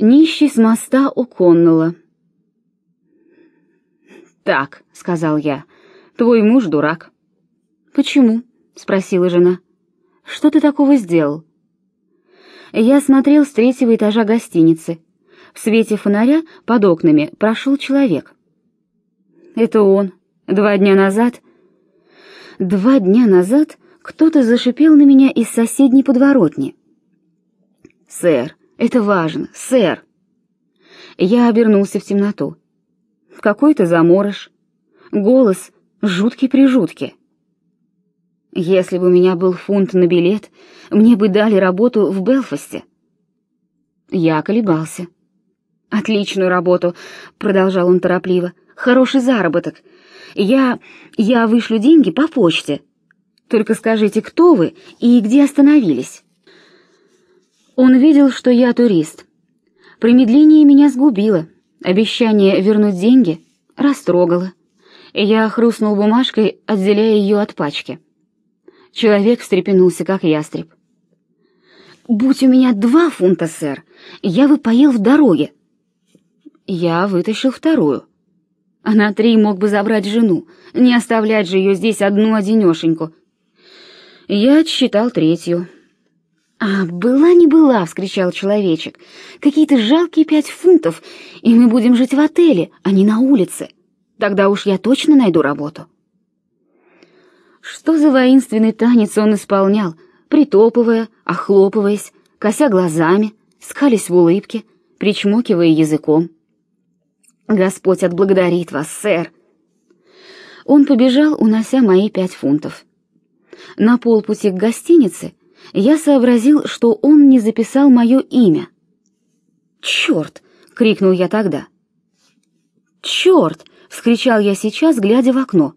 Нищий с моста О'Коннелла. «Так», — сказал я, — «твой муж дурак». «Почему?» — спросила жена. «Что ты такого сделал?» Я смотрел с третьего этажа гостиницы. В свете фонаря под окнами прошел человек. Это он. Два дня назад... Два дня назад кто-то зашипел на меня из соседней подворотни. «Сэр, это важно, сэр!» Я обернулся в темноту. Какой-то заморыш. Голос жуткий-прижуткий. Если бы у меня был фунт на билет, мне бы дали работу в Белфасте. Я колебался. «Отличную работу», — продолжал он торопливо. «Хороший заработок. Я... я вышлю деньги по почте. Только скажите, кто вы и где остановились?» Он видел, что я турист. Промедление меня сгубило. Обещание вернуть деньги растрогало. Я хрустнул бумажкой, отделяя ее от пачки. Человек встрепенулся, как ястреб. «Будь у меня два фунта, сэр, я бы поел в дороге». Я вытащил вторую. А на три мог бы забрать жену, не оставлять же ее здесь одну-одинешеньку. Я отсчитал третью. «А, была не была!» — вскричал человечек. «Какие-то жалкие пять фунтов, и мы будем жить в отеле, а не на улице. Тогда уж я точно найду работу». Что за воинственный танец он исполнял, притопывая, охлопываясь, кося глазами, скались в улыбке, причмокивая языком. «Господь отблагодарит вас, сэр!» Он побежал, унося мои пять фунтов. На полпути к гостинице я сообразил, что он не записал мое имя. «Черт!» — крикнул я тогда. «Черт!» — вскричал я сейчас, глядя в окно.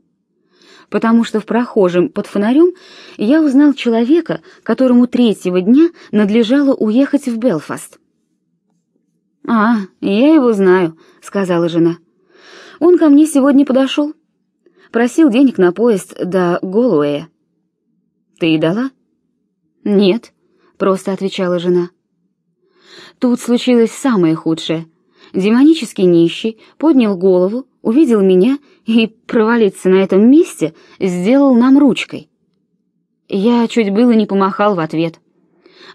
Потому что в прохожем под фонарем я узнал человека, которому третьего дня надлежало уехать в Белфаст. «А, я его знаю», — сказала жена. «Он ко мне сегодня подошел. Просил денег на поезд до Голуэя». «Ты и дала?» «Нет», — просто отвечала жена. Тут случилось самое худшее. Демонический нищий поднял голову, увидел меня и провалиться на этом месте сделал нам ручкой. Я чуть было не помахал в ответ.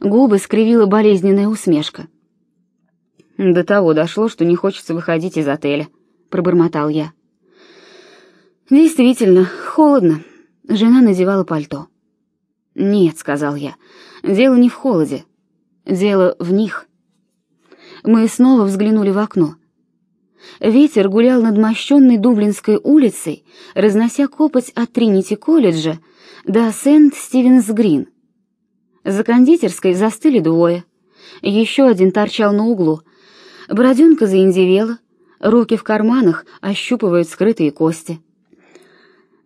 Губы скривила болезненная усмешка. «До того дошло, что не хочется выходить из отеля», — пробормотал я. «Действительно, холодно». Жена надевала пальто. «Нет», — сказал я, — «дело не в холоде. Дело в них». Мы снова взглянули в окно. Ветер гулял над мощенной Дублинской улицей, разнося копоть от Тринити-колледжа до Сент-Стивенс-Грин. За кондитерской застыли двое. Еще один торчал на углу. Бороденка заиндевела, руки в карманах ощупывают скрытые кости.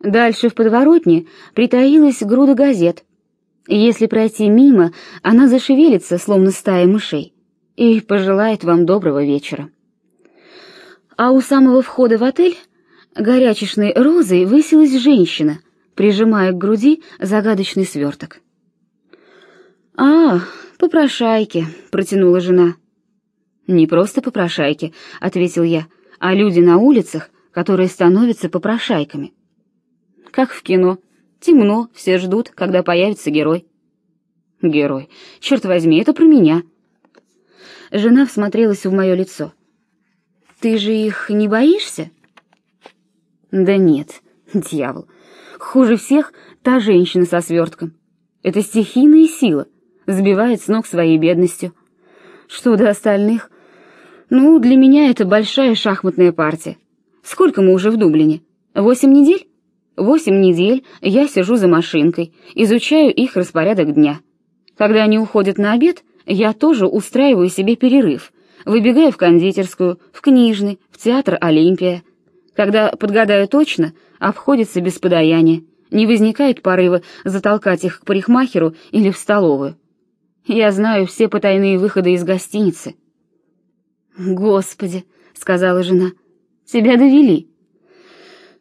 Дальше в подворотне притаилась груда газет — если пройти мимо, она зашевелится, словно стая мышей, и пожелает вам доброго вечера. А у самого входа в отель горячечной розой высилась женщина, прижимая к груди загадочный сверток. «А, попрошайки», — протянула жена. «Не просто попрошайки», — ответил я, — «а люди на улицах, которые становятся попрошайками». «Как в кино», Темно, все ждут, когда появится герой. Герой. Черт возьми, это про меня. Жена всмотрелась в мое лицо. Ты же их не боишься? Да нет, дьявол. Хуже всех та женщина со свертком. Это стихийная сила, сбивает с ног своей бедностью. Что до остальных? Ну, для меня это большая шахматная партия. Сколько мы уже в Дублине? Восемь недель? Восемь недель я сижу за машинкой, изучаю их распорядок дня. Когда они уходят на обед, я тоже устраиваю себе перерыв, выбегаю в кондитерскую, в книжный, в театр Олимпия. Когда подгадаю точно, обходится без подаяния, не возникает порыва затолкать их к парикмахеру или в столовую. Я знаю все потайные выходы из гостиницы. «Господи», — сказала жена, — «тебя довели».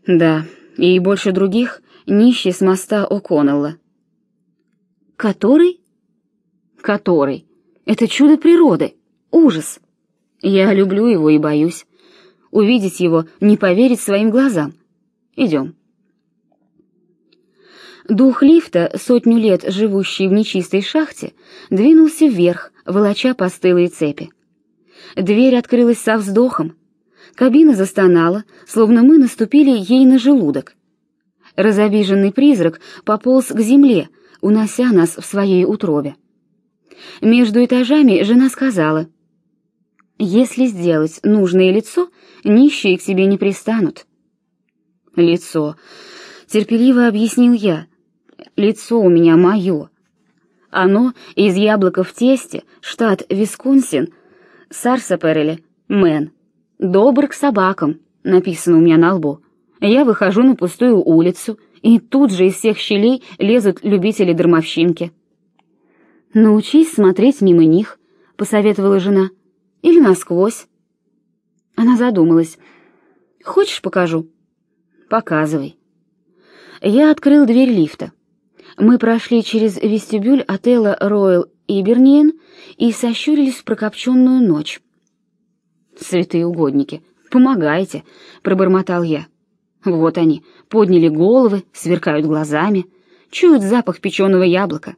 «Да», и больше других нищий с моста О'Коннелла. Который? Который. Это чудо природы. Ужас. Я люблю его и боюсь. Увидеть его, не поверить своим глазам. Идем. Дух лифта, сотню лет живущий в нечистой шахте, двинулся вверх, волоча постылые цепи. Дверь открылась со вздохом. Кабина застонала, словно мы наступили ей на желудок. Разобиженный призрак пополз к земле, унося нас в своей утробе. Между этажами жена сказала, «Если сделать нужное лицо, нищие к тебе не пристанут». «Лицо», — терпеливо объяснил я, — «лицо у меня мое. Оно из яблока в тесте, штат Висконсин, Сарсапереле, Мэн. Добр к собакам», — написано у меня на лбу. Я выхожу на пустую улицу, и тут же из всех щелей лезут любители дармовщинки. «Научись смотреть мимо них», — посоветовала жена. «Или насквозь». Она задумалась. «Хочешь, покажу?» «Показывай». Я открыл дверь лифта. Мы прошли через вестибюль отеля «Роyal Иберниен» и сощурились в прокопченную ночь. «Святые угодники, помогайте», — пробормотал я. Вот они, подняли головы, сверкают глазами, чуют запах печеного яблока.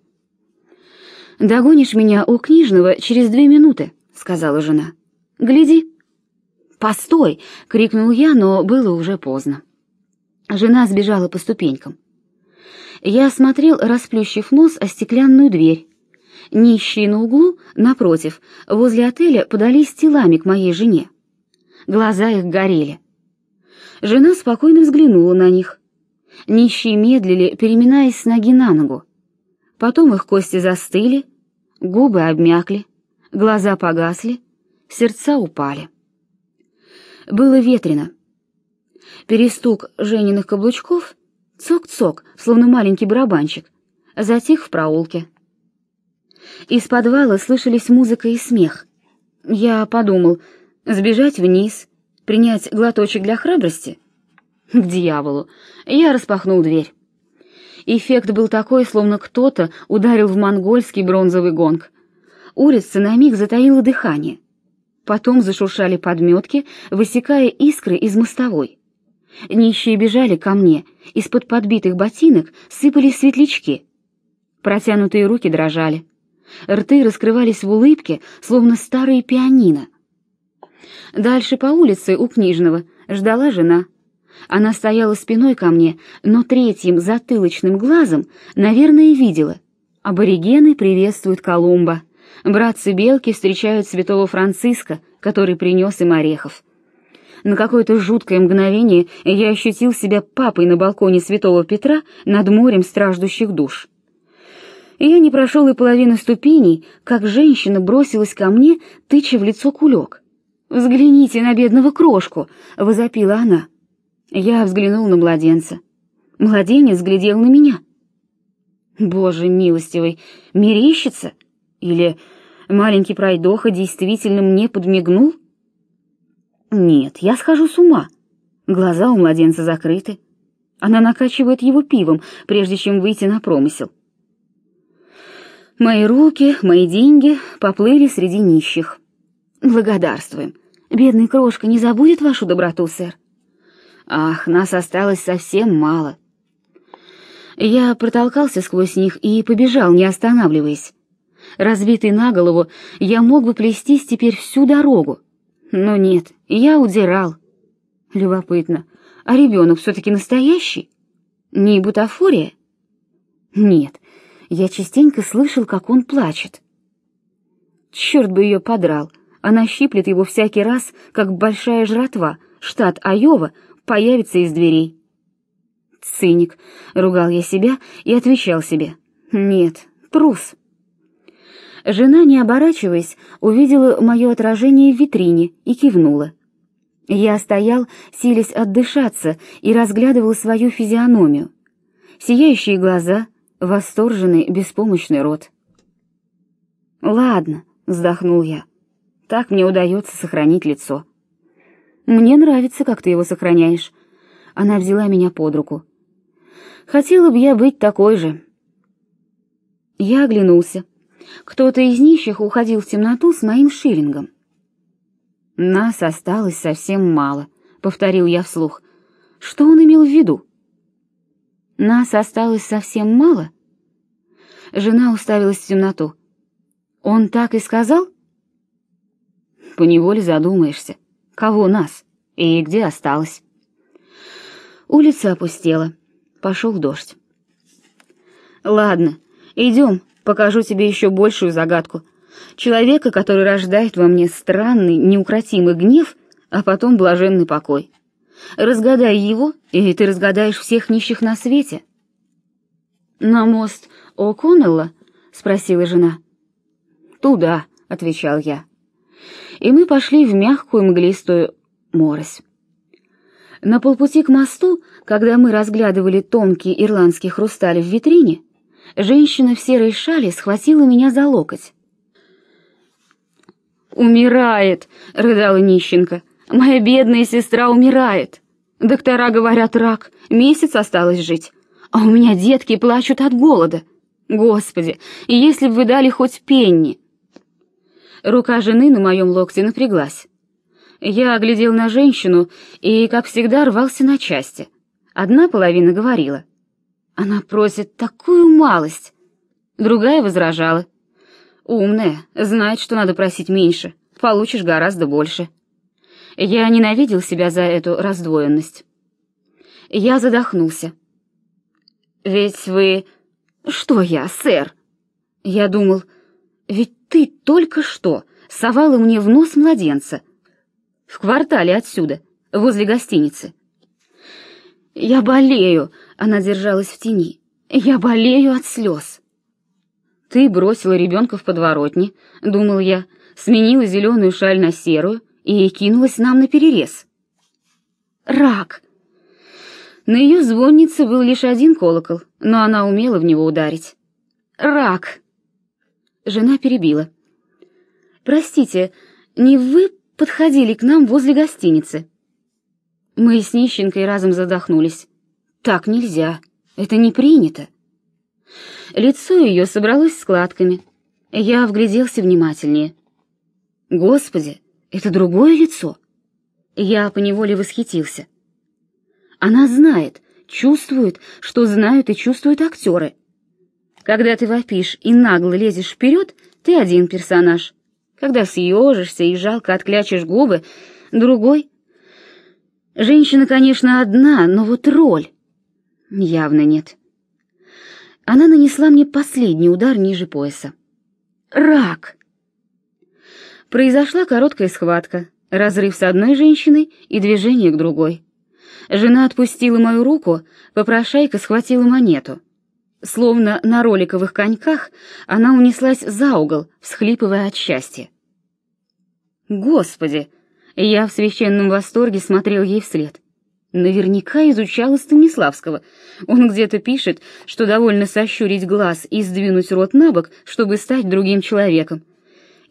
«Догонишь меня у книжного через две минуты», — сказала жена. «Гляди». «Постой!» — крикнул я, но было уже поздно. Жена сбежала по ступенькам. Я осмотрел, расплющив нос, о стеклянную дверь. Нищие на углу, напротив, возле отеля подались телами к моей жене. Глаза их горели. Жена спокойно взглянула на них. Нищие медлили, переминаясь с ноги на ногу. Потом их кости застыли, губы обмякли, глаза погасли, сердца упали. Было ветрено. Перестук Жениных каблучков, цок-цок, словно маленький барабанчик, затих в проулке. Из подвала слышались музыка и смех. Я подумал, сбежать вниз, принять глоточек для храбрости? К дьяволу. Я распахнул дверь. Эффект был такой, словно кто-то ударил в монгольский бронзовый гонг. Улица на миг затаила дыхание. Потом зашуршали подметки, высекая искры из мостовой. Нищие бежали ко мне, из-под подбитых ботинок сыпались светлячки. Протянутые руки дрожали. Рты раскрывались в улыбке, словно старые пианино. Дальше по улице у книжного ждала жена. Она стояла спиной ко мне, но третьим затылочным глазом, наверное, видела. Аборигены приветствуют Колумба. Братцы-белки встречают святого Франциска, который принес им орехов. На какое-то жуткое мгновение я ощутил себя папой на балконе святого Петра над морем страждущих душ. Я не прошел и половины ступеней, как женщина бросилась ко мне, тыча в лицо кулек. «Взгляните на бедного крошку!» — возопила она. Я взглянул на младенца. Младенец глядел на меня. Боже милостивый, мерещится? Или маленький пройдоха действительно мне подмигнул? Нет, я схожу с ума. Глаза у младенца закрыты. Она накачивает его пивом, прежде чем выйти на промысел. Мои руки, мои деньги поплыли среди нищих. Благодарствуем. Бедный крошка не забудет вашу доброту, сэр. Ах, нас осталось совсем мало. Я протолкался сквозь них и побежал, не останавливаясь. Разбитый на голову, я мог бы плестись теперь всю дорогу. Но нет, я удирал. Любопытно, а ребенок все-таки настоящий? Не бутафория? Нет, я частенько слышал, как он плачет. Черт бы ее подрал, она щиплет его всякий раз, как большая жратва, штат Айова появится из дверей. Циник, ругал я себя и отвечал себе. Нет, трус. Жена, не оборачиваясь, увидела мое отражение в витрине и кивнула. Я стоял, силясь отдышаться, и разглядывал свою физиономию. Сияющие глаза, восторженный, беспомощный рот. «Ладно», — вздохнул я, так мне удается сохранить лицо. Мне нравится, как ты его сохраняешь. Она взяла меня под руку. Хотела бы я быть такой же. Я оглянулся. Кто-то из нищих уходил в темноту с моим шиллингом. Нас осталось совсем мало, повторил я вслух. Что он имел в виду? Нас осталось совсем мало? Жена уставилась в темноту. Он так и сказал? Поневоле задумаешься, кого нас и где осталось. Улица опустела. Пошел дождь. Ладно, идем, покажу тебе еще большую загадку. Человека, который рождает во мне странный, неукротимый гнев, а потом блаженный покой. Разгадай его, и ты разгадаешь всех нищих на свете. На мост О'Коннелла? спросила жена. Туда, отвечал я. И мы пошли в мягкую мглистую морось. На полпути к мосту, когда мы разглядывали тонкий ирландский хрусталь в витрине, женщина в серой шале схватила меня за локоть. «Умирает!» — рыдала нищенка. «Моя бедная сестра умирает! Доктора говорят рак, месяц осталось жить, а у меня детки плачут от голода. Господи, если бы вы дали хоть пенни!» Рука жены на моем локте напряглась. Я оглядел на женщину и, как всегда, рвался на части. Одна половина говорила. Она просит такую малость. Другая возражала. Умная, знает, что надо просить меньше. Получишь гораздо больше. Я ненавидел себя за эту раздвоенность. Я задохнулся. «Ведь вы...» «Что я, сэр?» Я думал, «Ведь ты только что совала мне в нос младенца, в квартале отсюда, возле гостиницы. Я болею, она держалась в тени. Я болею от слез. Ты бросила ребенка в подворотне, думал я, сменила зеленую шаль на серую и кинулась нам на перерез. Рак. На ее звоннице был лишь один колокол, но она умела в него ударить. Рак. Жена перебила. Простите, не вы подходили к нам возле гостиницы. Мы с нищенкой разом задохнулись. Так нельзя, это не принято. Лицо ее собралось складками. Я вгляделся внимательнее. Господи, это другое лицо. Я поневоле восхитился. Она знает, чувствует, что знают и чувствуют актеры. Когда ты вопишь и нагло лезешь вперед, ты один персонаж. Когда съежишься и жалко отклячешь губы, другой. Женщина, конечно, одна, но вот роль явно нет. Она нанесла мне последний удар ниже пояса. Рак. Произошла короткая схватка, разрыв с одной женщиной и движение к другой. Жена отпустила мою руку, попрошайка схватила монету. Словно на роликовых коньках, она унеслась за угол, всхлипывая от счастья. Господи! Я в священном восторге смотрел ей вслед. Наверняка изучала Станиславского. Он где-то пишет, что довольно сощурить глаз и сдвинуть рот на бок, чтобы стать другим человеком.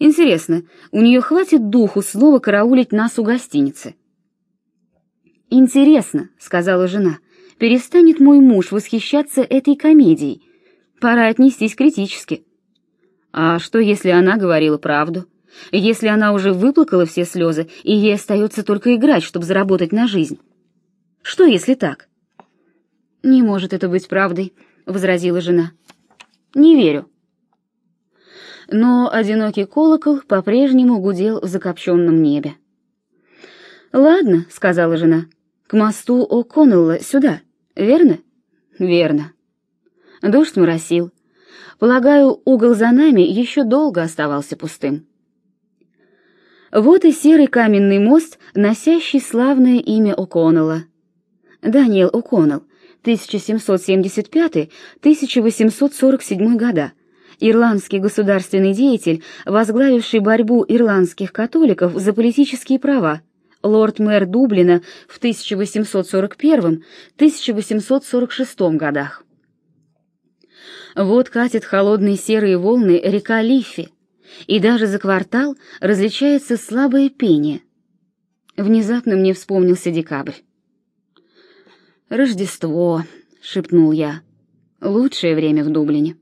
Интересно, у нее хватит духу снова караулить нас у гостиницы? «Интересно», — сказала жена, — «перестанет мой муж восхищаться этой комедией? Пора отнестись критически». «А что, если она говорила правду? Если она уже выплакала все слезы, и ей остается только играть, чтобы заработать на жизнь? Что, если так?» «Не может это быть правдой», — возразила жена. «Не верю». Но одинокий колокол по-прежнему гудел в закопченном небе. «Ладно», — сказала жена, — к мосту О'Коннелла сюда, верно? Верно. Дождь моросил. Полагаю, угол за нами еще долго оставался пустым. Вот и серый каменный мост, носящий славное имя О'Коннелла. Даниэл О'Коннелл, 1775-1847 года, ирландский государственный деятель, возглавивший борьбу ирландских католиков за политические права, лорд-мэр Дублина в 1841-1846 годах. Вот катят холодные серые волны река Лиффи, и даже за квартал различается слабое пение. Внезапно мне вспомнился декабрь. «Рождество», — шепнул я, — «лучшее время в Дублине».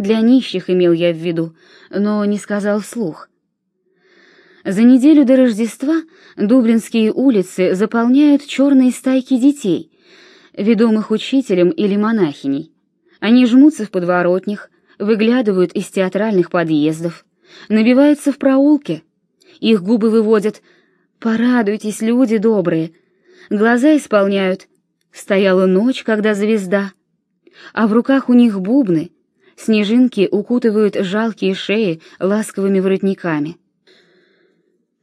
Для нищих имел я в виду, но не сказал вслух. За неделю до Рождества дублинские улицы заполняют черные стайки детей, ведомых учителем или монахиней. Они жмутся в подворотнях, выглядывают из театральных подъездов, набиваются в проулке. Их губы выводят «Порадуйтесь, люди добрые!» Глаза исполняют «Стояла ночь, когда звезда», а в руках у них бубны, снежинки укутывают жалкие шеи ласковыми воротниками.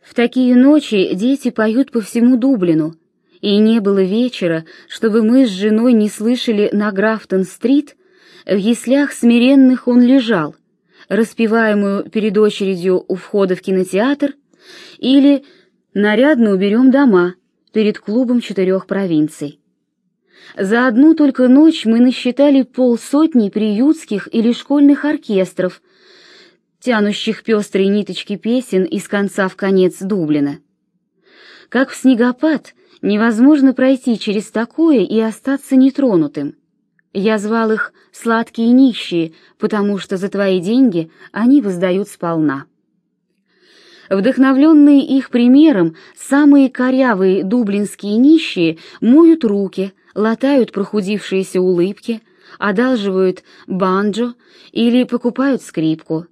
В такие ночи дети поют по всему Дублину, и не было вечера, чтобы мы с женой не слышали на Графтон-стрит, в яслях смиренных он лежал, распеваемую перед очередью у входа в кинотеатр, или «Нарядно уберем дома» перед клубом четырех провинций. За одну только ночь мы насчитали полсотни приютских или школьных оркестров, тянущих пестрые ниточки песен из конца в конец Дублина. Как в снегопад, невозможно пройти через такое и остаться нетронутым. Я звал их «сладкие нищие», потому что за твои деньги они воздают сполна. Вдохновленные их примером, самые корявые дублинские нищие моют руки, латают прохудившиеся улыбки, одалживают банджо или покупают скрипку.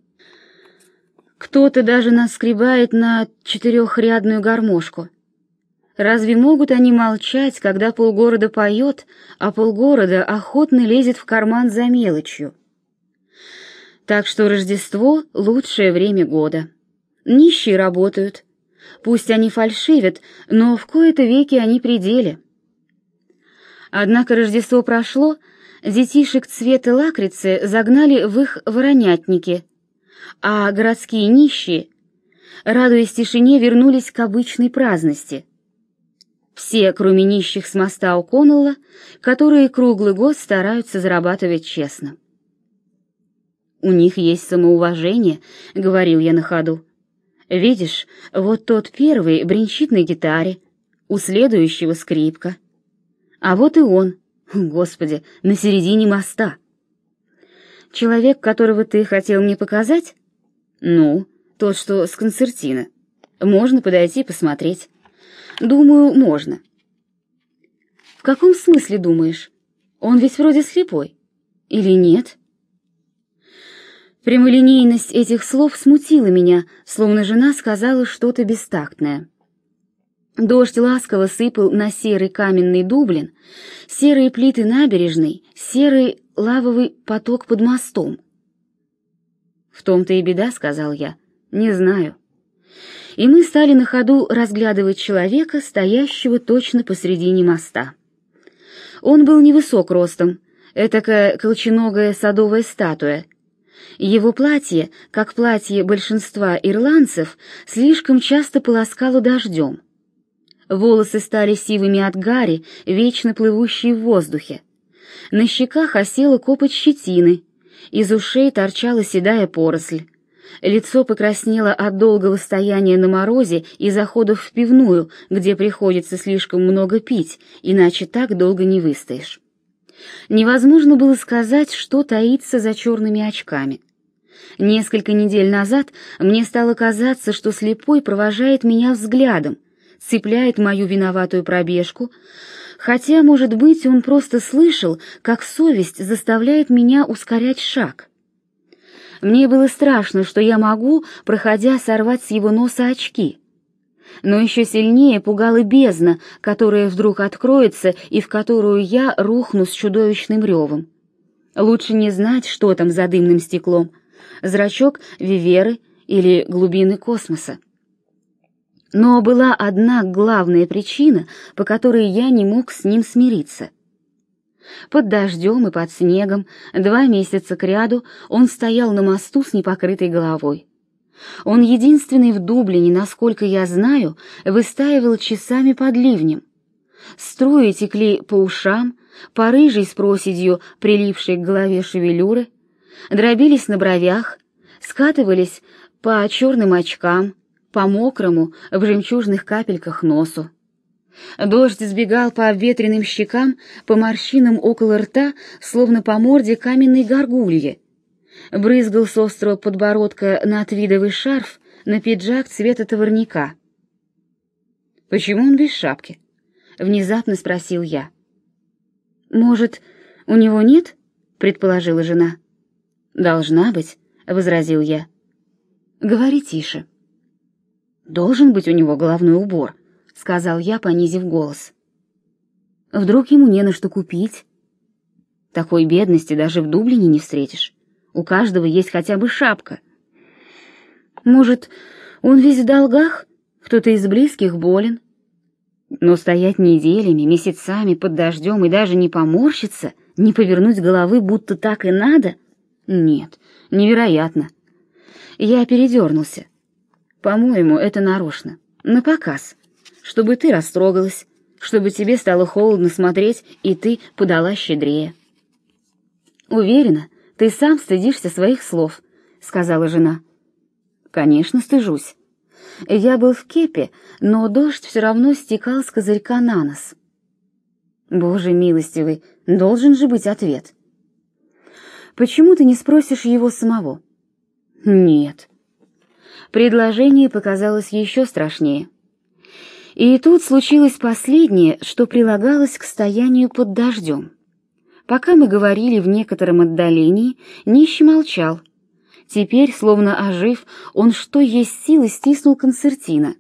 Кто-то даже наскребает на четырехрядную гармошку. Разве могут они молчать, когда полгорода поет, а полгорода охотно лезет в карман за мелочью? Так что Рождество — лучшее время года. Нищие работают. Пусть они фальшивят, но в кои-то веки они пределе. Однако Рождество прошло, детишек цвета лакрицы загнали в их воронятники, а городские нищие, радуясь тишине, вернулись к обычной праздности. Все, кроме нищих с моста О'Коннелла, которые круглый год стараются зарабатывать честно. «У них есть самоуважение», — говорил я на ходу. «Видишь, вот тот первый бренчит на гитаре, у следующего скрипка». А вот и он, господи, на середине моста. Человек, которого ты хотел мне показать? Ну, тот, что с концертина. Можно подойти посмотреть. Думаю, можно. В каком смысле думаешь? Он ведь вроде слепой. Или нет? Прямолинейность этих слов смутила меня, словно жена сказала что-то бестактное. Дождь ласково сыпал на серый каменный Дублин, серые плиты набережной, серый лавовый поток под мостом. «В том-то и беда», — сказал я, — «не знаю». И мы стали на ходу разглядывать человека, стоящего точно посредине моста. Он был невысок ростом, этакая колченогая садовая статуя. Его платье, как платье большинства ирландцев, слишком часто полоскало дождем. Волосы стали сивыми от гари, вечно плывущие в воздухе. На щеках осела копоть щетины, из ушей торчала седая поросль. Лицо покраснело от долгого стояния на морозе и заходов в пивную, где приходится слишком много пить, иначе так долго не выстоишь. Невозможно было сказать, что таится за черными очками. Несколько недель назад мне стало казаться, что слепой провожает меня взглядом, цепляет мою виноватую пробежку, хотя, может быть, он просто слышал, как совесть заставляет меня ускорять шаг. Мне было страшно, что я могу, проходя, сорвать с его носа очки. Но еще сильнее пугала бездна, которая вдруг откроется и в которую я рухну с чудовищным ревом. Лучше не знать, что там за дымным стеклом. Зрачок Виверы или глубины космоса. Но была одна главная причина, по которой я не мог с ним смириться. Под дождем и под снегом два месяца кряду он стоял на мосту с непокрытой головой. Он единственный в Дублине, насколько я знаю, выстаивал часами под ливнем. Струи текли по ушам, по рыжей с проседью, прилипшей к голове шевелюры, дробились на бровях, скатывались по черным очкам, по мокрому, в жемчужных капельках носу. Дождь сбегал по обветренным щекам, по морщинам около рта, словно по морде каменной горгульи. Брызгал с острого подбородка на твидовый шарф, на пиджак цвета товарника. «Почему он без шапки?» — внезапно спросил я. «Может, у него нет?» — предположила жена. «Должна быть», — возразил я. «Говори тише». «Должен быть у него головной убор», — сказал я, понизив голос. «Вдруг ему не на что купить?» «Такой бедности даже в Дублине не встретишь. У каждого есть хотя бы шапка». «Может, он весь в долгах? Кто-то из близких болен?» Но стоять неделями, месяцами под дождем и даже не поморщиться, не повернуть головы, будто так и надо? Нет, невероятно. Я передернулся. По-моему, это нарочно. На показ. Чтобы ты растрогалась, чтобы тебе стало холодно смотреть, и ты подала щедрее. «Уверена, ты сам стыдишься своих слов», — сказала жена. «Конечно, стыжусь. Я был в кепе, но дождь все равно стекал с козырька на нос. Боже милостивый, должен же быть ответ. Почему ты не спросишь его самого? Нет. Предложение показалось еще страшнее. И тут случилось последнее, что прилагалось к стоянию под дождем. Пока мы говорили в некотором отдалении, нищий молчал — Теперь, словно ожив, он что есть силы стиснул концертина.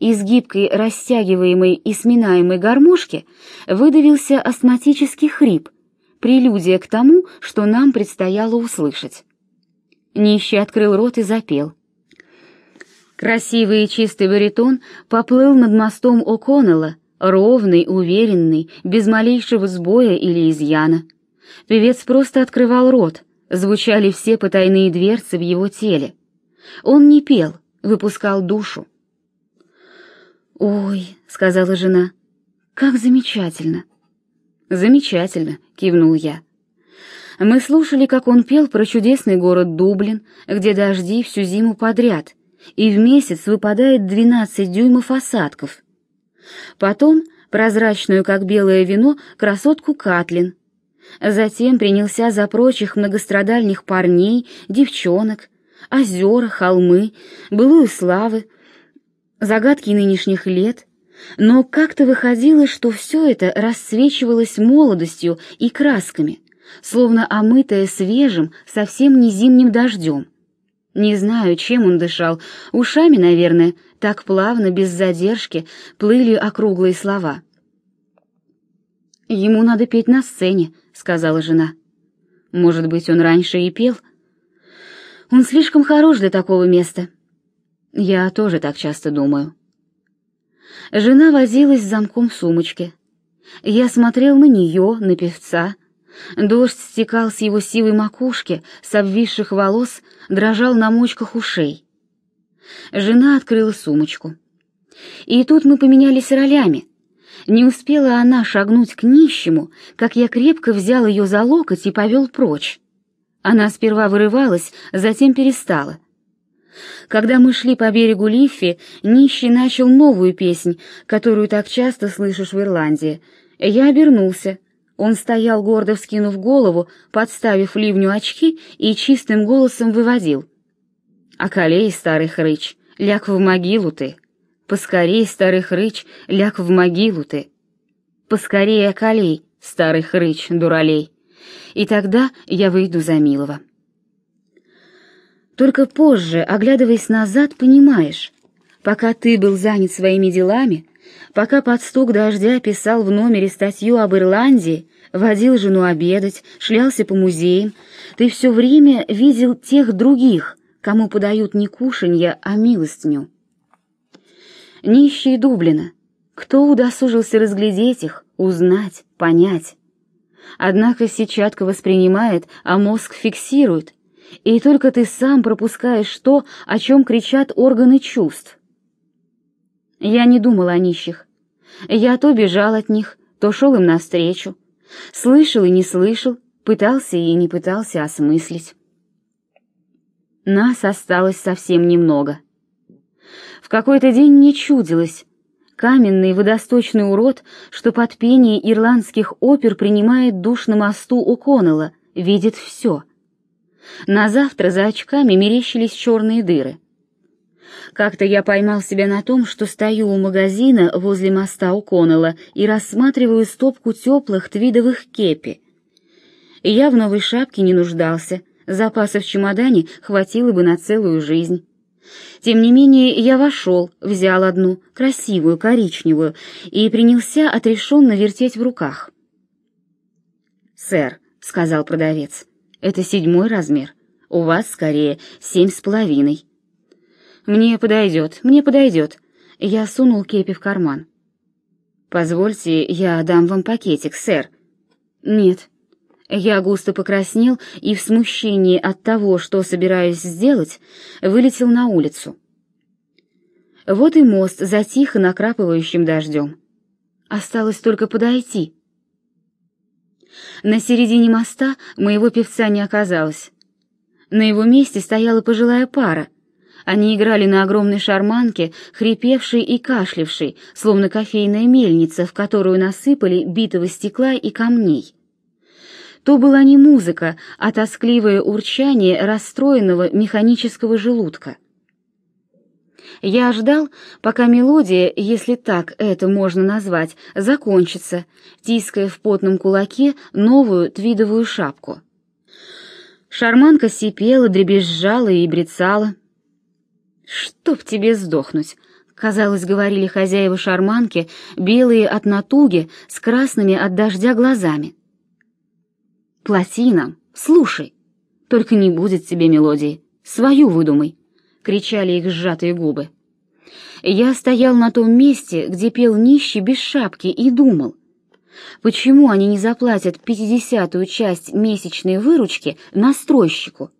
Из гибкой, растягиваемой и сминаемой гармошки выдавился астматический хрип, прелюдия к тому, что нам предстояло услышать. Нищий открыл рот и запел. Красивый и чистый баритон поплыл над мостом О'Коннелла, ровный, уверенный, без малейшего сбоя или изъяна. Певец просто открывал рот — звучали все потайные дверцы в его теле. Он не пел, выпускал душу. «Ой», — сказала жена, — «как замечательно». «Замечательно», — кивнул я. Мы слушали, как он пел про чудесный город Дублин, где дожди всю зиму подряд, и в месяц выпадает двенадцать дюймов осадков. Потом прозрачную, как белое вино, красотку Катлин — Затем принялся за прочих многострадальных парней, девчонок, озера, холмы, былую славы, загадки нынешних лет, но как-то выходило, что все это расцвечивалось молодостью и красками, словно омытое свежим, совсем не зимним дождем. Не знаю, чем он дышал, ушами, наверное, так плавно, без задержки, плыли округлые слова. «Ему надо петь на сцене», сказала жена. Может быть, он раньше и пел? Он слишком хорош для такого места. Я тоже так часто думаю. Жена возилась с замком сумочки. Я смотрел на нее, на певца. Дождь стекал с его сивой макушки, с обвисших волос, дрожал на мочках ушей. Жена открыла сумочку. И тут мы поменялись ролями — не успела она шагнуть к нищему, как я крепко взял ее за локоть и повел прочь. Она сперва вырывалась, затем перестала. Когда мы шли по берегу Лиффи, нищий начал новую песнь, которую так часто слышишь в Ирландии. Я обернулся. Он стоял, гордо вскинув голову, подставив ливню очки и чистым голосом выводил. «Околей, старый хрыч, ляг в могилу ты!» Поскорей, старый хрыч, ляг в могилу ты. Поскорей околей, старый хрыч, дуралей. И тогда я выйду за милого. Только позже, оглядываясь назад, понимаешь, пока ты был занят своими делами, пока под стук дождя писал в номере статью об Ирландии, водил жену обедать, шлялся по музеям, ты все время видел тех других, кому подают не кушанья, а милостню нищие Дублина. Кто удосужился разглядеть их, узнать, понять? Однако сетчатка воспринимает, а мозг фиксирует, и только ты сам пропускаешь то, о чем кричат органы чувств. Я не думал о нищих. Я то бежал от них, то шел им навстречу, слышал и не слышал, пытался и не пытался осмыслить. Нас осталось совсем немного. В какой-то день мне чудилось. Каменный водосточный урод, что под пение ирландских опер принимает душ на мосту у Коннелла, видит все. На завтра за очками мерещились черные дыры. Как-то я поймал себя на том, что стою у магазина возле моста у Коннелла и рассматриваю стопку теплых твидовых кепи. Я в новой шапке не нуждался, запасов в чемодане хватило бы на целую жизнь. Тем не менее, я вошел, взял одну, красивую, коричневую, и принялся отрешенно вертеть в руках. «Сэр», — сказал продавец, — «это седьмой размер. У вас, скорее, семь с половиной». «Мне подойдет, мне подойдет». Я сунул кепи в карман. «Позвольте, я дам вам пакетик, сэр». «Нет». Я густо покраснел и в смущении от того, что собираюсь сделать, вылетел на улицу. Вот и мост за тихо накрапывающим дождем. Осталось только подойти. На середине моста моего певца не оказалось. На его месте стояла пожилая пара, они играли на огромной шарманке, хрипевшей и кашлявшей, словно кофейная мельница, в которую насыпали битого стекла и камней. То была не музыка, а тоскливое урчание расстроенного механического желудка. Я ждал, пока мелодия, если так это можно назвать, закончится, тиская в потном кулаке новую твидовую шапку. Шарманка сипела, дребезжала и брецала. «Чтоб тебе сдохнуть!» — казалось, говорили хозяева шарманки, белые от натуги, с красными от дождя глазами. «Плати нам, слушай, только не будет тебе мелодии, свою выдумай!» — кричали их сжатые губы. Я стоял на том месте, где пел нищий без шапки, и думал, почему они не заплатят пятидесятую часть месячной выручки настройщику?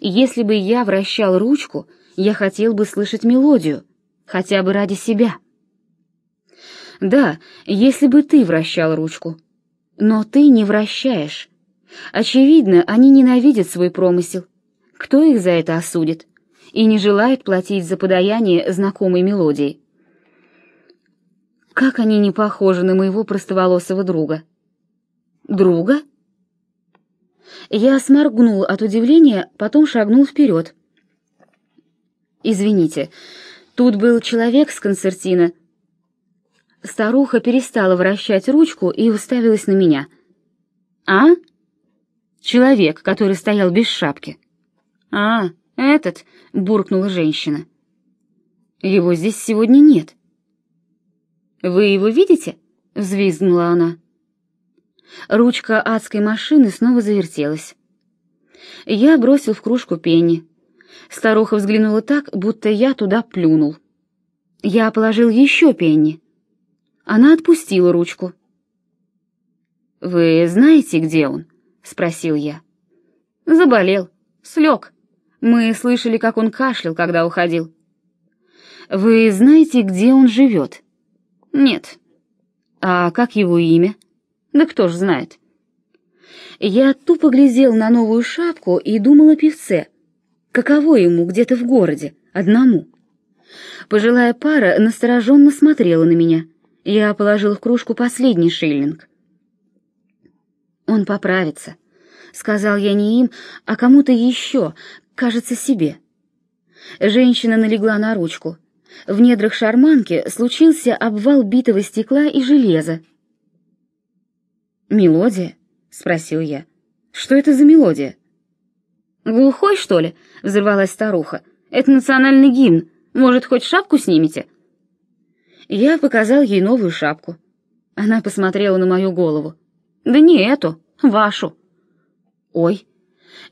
Если бы я вращал ручку, я хотел бы слышать мелодию, хотя бы ради себя. Да, если бы ты вращал ручку. Но ты не вращаешь. Очевидно, они ненавидят свой промысел. Кто их за это осудит? И не желает платить за подаяние знакомой мелодии. Как они не похожи на моего простоволосого друга. Друга? Я сморгнул от удивления, потом шагнул вперед. Извините, тут был человек с концертина. Старуха перестала вращать ручку и уставилась на меня. А? Человек, который стоял без шапки. А, этот, буркнула женщина. Его здесь сегодня нет. Вы его видите? взвизгнула она. Ручка адской машины снова завертелась. Я бросил в кружку пенни. Старуха взглянула так, будто я туда плюнул. Я положил еще пенни. Она отпустила ручку. «Вы знаете, где он?» — спросил я. «Заболел. Слег. Мы слышали, как он кашлял, когда уходил». «Вы знаете, где он живет?» «Нет». «А как его имя?» «Да кто ж знает». Я тупо глядел на новую шапку и думал о певце — Каково ему где-то в городе, одному? Пожилая пара настороженно смотрела на меня. Я положил в кружку последний шиллинг. «Он поправится», — сказал я не им, а кому-то еще, кажется, себе. Женщина налегла на ручку. В недрах шарманки случился обвал битого стекла и железа. «Мелодия?» — спросил я. «Что это за мелодия?» «Глухой, что ли?» — взорвалась старуха. «Это национальный гимн. Может, хоть шапку снимете?» Я показал ей новую шапку. Она посмотрела на мою голову. «Да не эту, вашу». «Ой».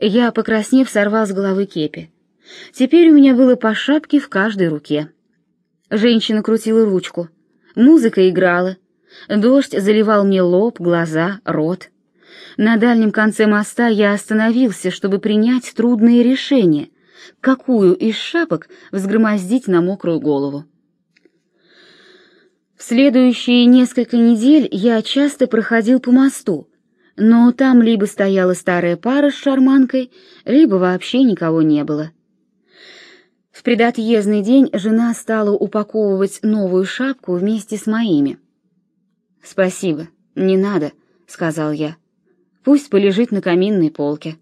Я, покраснев, сорвал с головы кепи. Теперь у меня было по шапке в каждой руке. Женщина крутила ручку. Музыка играла. Дождь заливал мне лоб, глаза, рот. На дальнем конце моста я остановился, чтобы принять трудное решение, какую из шапок взгромоздить на мокрую голову. В следующие несколько недель я часто проходил по мосту, но там либо стояла старая пара с шарманкой, либо вообще никого не было. В предотъездный день жена стала упаковывать новую шапку вместе с моими. «Спасибо, не надо», — сказал я. Пусть полежит на каминной полке.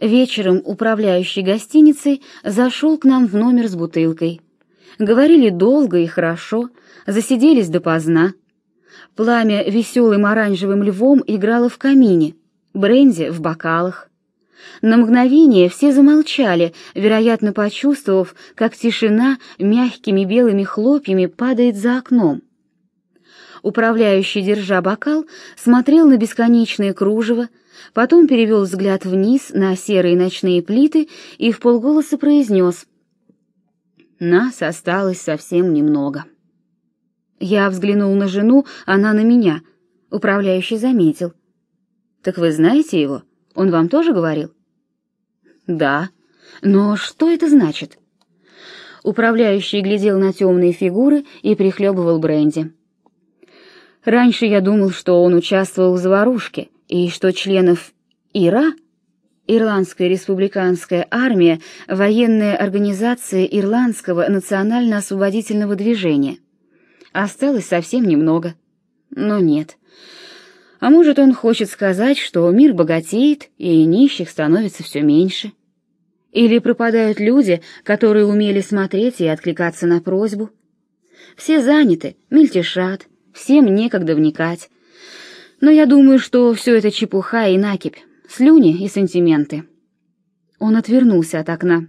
Вечером управляющий гостиницей зашел к нам в номер с бутылкой. Говорили долго и хорошо, засиделись допоздна. Пламя веселым оранжевым львом играло в камине, бренди в бокалах. На мгновение все замолчали, вероятно, почувствовав, как тишина мягкими белыми хлопьями падает за окном. Управляющий, держа бокал, смотрел на бесконечное кружево, потом перевел взгляд вниз на серые ночные плиты и вполголоса произнес «Нас осталось совсем немного». Я взглянул на жену, она на меня. Управляющий заметил. «Так вы знаете его? Он вам тоже говорил?» «Да. Но что это значит?» Управляющий глядел на темные фигуры и прихлебывал бренди. Раньше я думал, что он участвовал в заварушке, и что членов ИРА, Ирландская республиканская армия, военная организация Ирландского национально-освободительного движения. Осталось совсем немного. Но нет. А может, он хочет сказать, что мир богатеет, и нищих становится все меньше. Или пропадают люди, которые умели смотреть и откликаться на просьбу. Все заняты, мельтешат, всем некогда вникать. Но я думаю, что все это чепуха и накипь, слюни и сантименты. Он отвернулся от окна.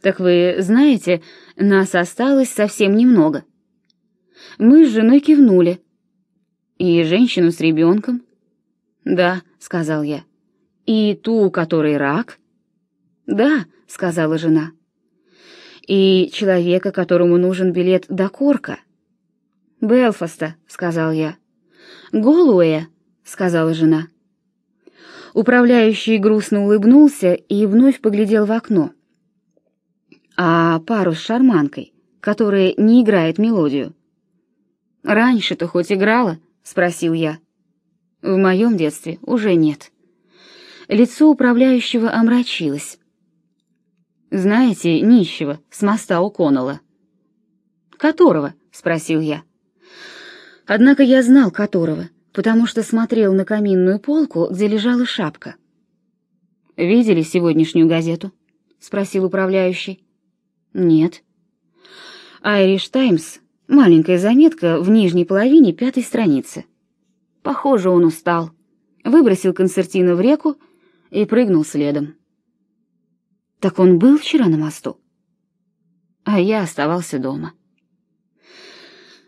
Так вы знаете, нас осталось совсем немного. Мы с женой кивнули. И женщину с ребенком? Да, сказал я. И ту, у которой рак? Да, сказала жена. И человека, которому нужен билет до Корка. Белфаста, сказал я. Голуэя, сказала жена. Управляющий грустно улыбнулся и вновь поглядел в окно. А пару с шарманкой, которая не играет мелодию. Раньше-то хоть играла, спросил я. В моем детстве уже нет. Лицо управляющего омрачилось. Знаете, нищего с моста у. Которого? спросил я. Однако я знал которого, потому что смотрел на каминную полку, где лежала шапка. «Видели сегодняшнюю газету?» — спросил управляющий. «Нет». «Айриш Таймс» — маленькая заметка в нижней половине пятой страницы. Похоже, он устал. Выбросил концертину в реку и прыгнул следом. «Так он был вчера на мосту?» А я оставался дома.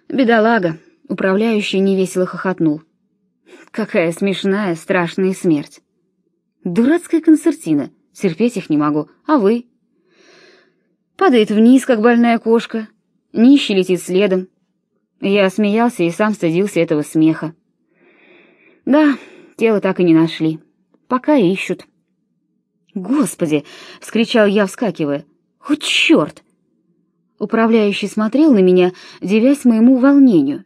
«Бедолага», Управляющий невесело хохотнул. Какая смешная, страшная смерть. Дурацкая концертина, терпеть их не могу. А вы? Падает вниз, как больная кошка. Нищий летит следом. Я смеялся и сам стыдился этого смеха. Да, тело так и не нашли. Пока ищут. Господи, вскричал я, вскакивая. О, черт! Управляющий смотрел на меня, девясь моему волнению.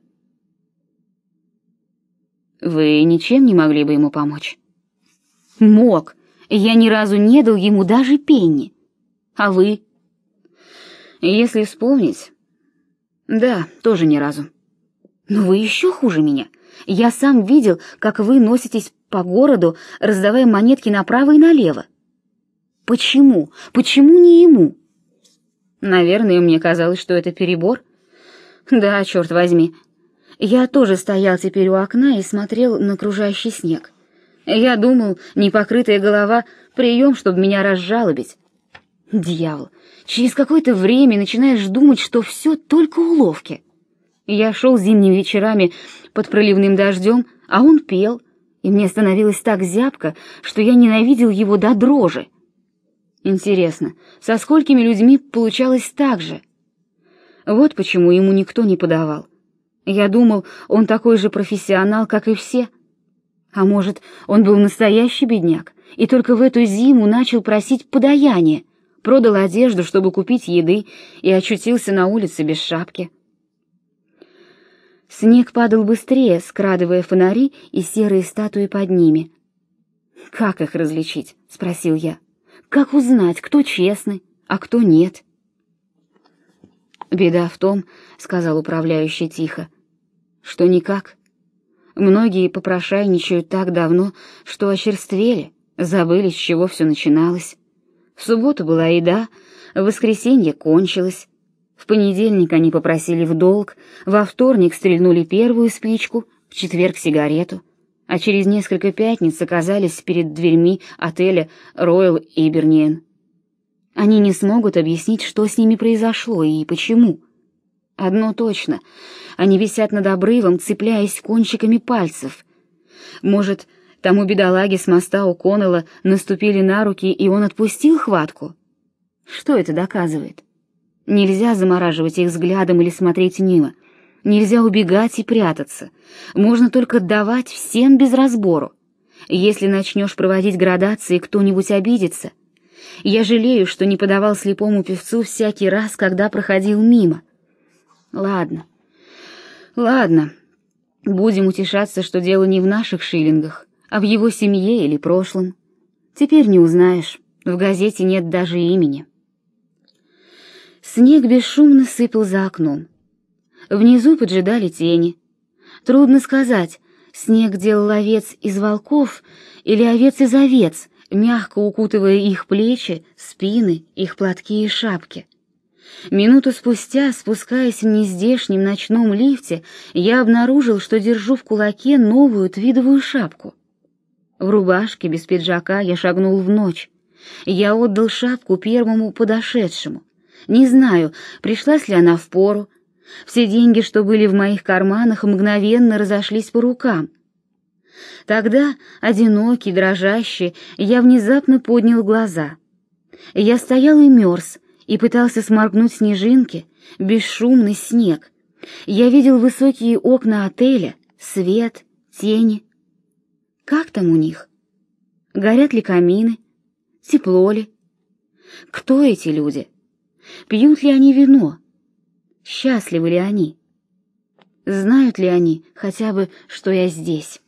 Вы ничем не могли бы ему помочь? Мог. Я ни разу не дал ему даже пенни. А вы? Если вспомнить... Да, тоже ни разу. Но вы еще хуже меня. Я сам видел, как вы носитесь по городу, раздавая монетки направо и налево. Почему? Почему не ему? Наверное, мне казалось, что это перебор. Да, черт возьми, я тоже стоял теперь у окна и смотрел на кружащий снег. Я думал, непокрытая голова — прием, чтобы меня разжалобить. Дьявол, через какое-то время начинаешь думать, что все только уловки. Я шел зимними вечерами под проливным дождем, а он пел, и мне становилось так зябко, что я ненавидел его до дрожи. Интересно, со сколькими людьми получалось так же? Вот почему ему никто не подавал. Я думал, он такой же профессионал, как и все. А может, он был настоящий бедняк и только в эту зиму начал просить подаяние, продал одежду, чтобы купить еды, и очутился на улице без шапки. Снег падал быстрее, скрадывая фонари и серые статуи под ними. «Как их различить?» — спросил я. «Как узнать, кто честный, а кто нет?» «Беда в том», — сказал управляющий тихо, — «что никак. Многие попрошайничают так давно, что очерствели, Забыли, с чего все начиналось. В субботу была еда, в воскресенье кончилось. В понедельник они попросили в долг, во вторник стрельнули первую спичку, в четверг сигарету, а через несколько пятниц оказались перед дверьми отеля Royal Иберниен. Они не смогут объяснить, что с ними произошло и почему. Одно точно — они висят над обрывом, цепляясь кончиками пальцев. Может, тому бедолаге с моста у Коннелла наступили на руки, и он отпустил хватку? Что это доказывает? Нельзя замораживать их взглядом или смотреть мимо. Нельзя убегать и прятаться. Можно только давать всем без разбору. Если начнешь проводить градации, кто-нибудь обидится. Я жалею, что не подавал слепому певцу всякий раз, когда проходил мимо. Ладно, ладно. Будем утешаться, что дело не в наших шиллингах, а в его семье или прошлом. Теперь не узнаешь. В газете нет даже имени. Снег бесшумно сыпал за окном. Внизу поджидали тени. Трудно сказать, снег делал овец из волков или овец из овец, мягко укутывая их плечи, спины, их платки и шапки. Минуту спустя, спускаясь в нездешнем ночном лифте, я обнаружил, что держу в кулаке новую твидовую шапку. В рубашке без пиджака я шагнул в ночь. Я отдал шапку первому подошедшему. Не знаю, пришлась ли она в пору, все деньги, что были в моих карманах, мгновенно разошлись по рукам. Тогда, одинокий, дрожащий, я внезапно поднял глаза. Я стоял и мерз, и пытался сморгнуть снежинки, бесшумный снег. Я видел высокие окна отеля, свет, тени. Как там у них? Горят ли камины? Тепло ли? Кто эти люди? Пьют ли они вино? Счастливы ли они? Знают ли они хотя бы, что я здесь?